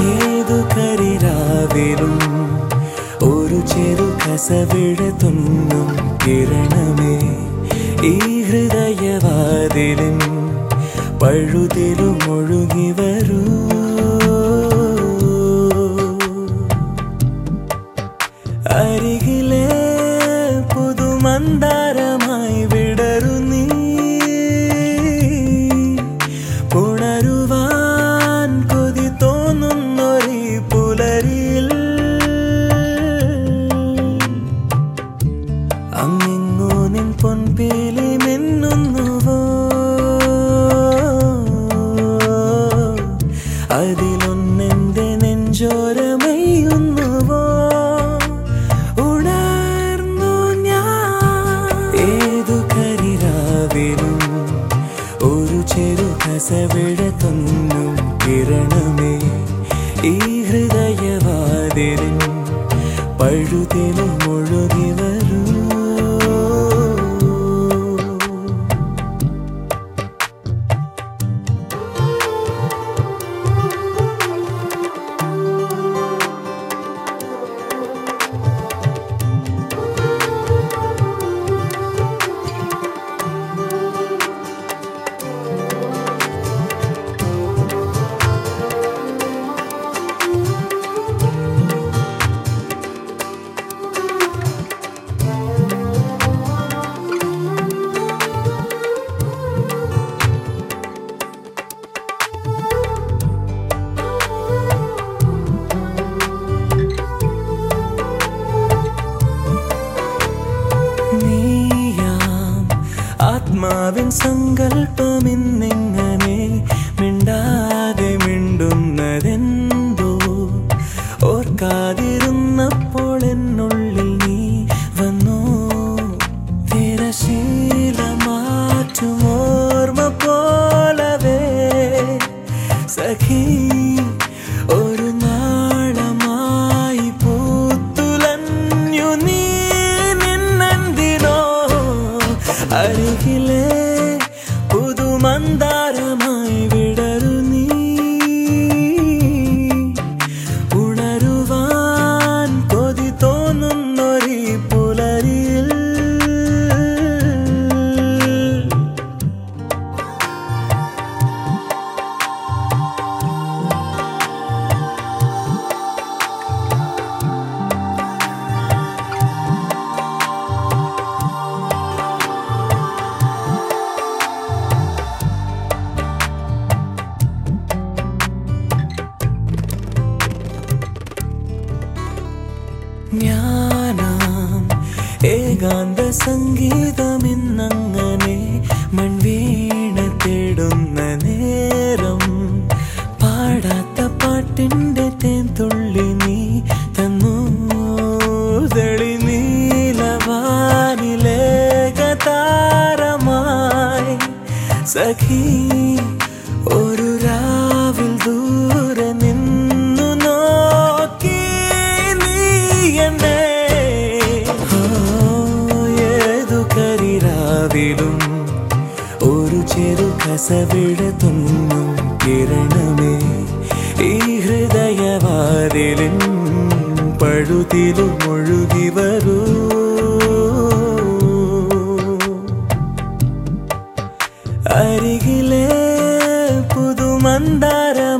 ഏതു കരിരാവിലും ഒരു ചെറു കസവിഴത്തുന്നും കിരണമേ. ഈ ഹൃദയവാതിലും പഴുതിലും ഒഴുകി വരൂ. അരികിലെ പുതുമന്ദാരമായി ഈ ഹൃദയവാതിലും പഴുതിലും ഒഴുകി നീയാം. ആത്മാവിൻ സങ്കല്പമിന്നെങ്ങനെ മിണ്ടാതെ മിണ്ടുന്നതെന്തോ? ഓർക്കാതിരുന്നപ്പോൾ എന്നുള്ളിൽ അരികിലെ പുതുമന്ദാരമായി ഞാനാം ഏകാന്ത സംഗീതമിന്നങ്ങനെ മൺവീണ തേടുന്ന നേരം. പാടാത്ത പാട്ടിന്റെ തേൻ തുള്ളി നീ തന്നു. തെളി നീലവാനിലേകതാരമായി സഖി ചെറു കസവിടത്തുന്നും കിരണമേ ഈ ഹൃദയവാതിലും പഴുതിലും ഒഴുകി വരൂ. അരികിലെ പുതുമന്ദാരമായി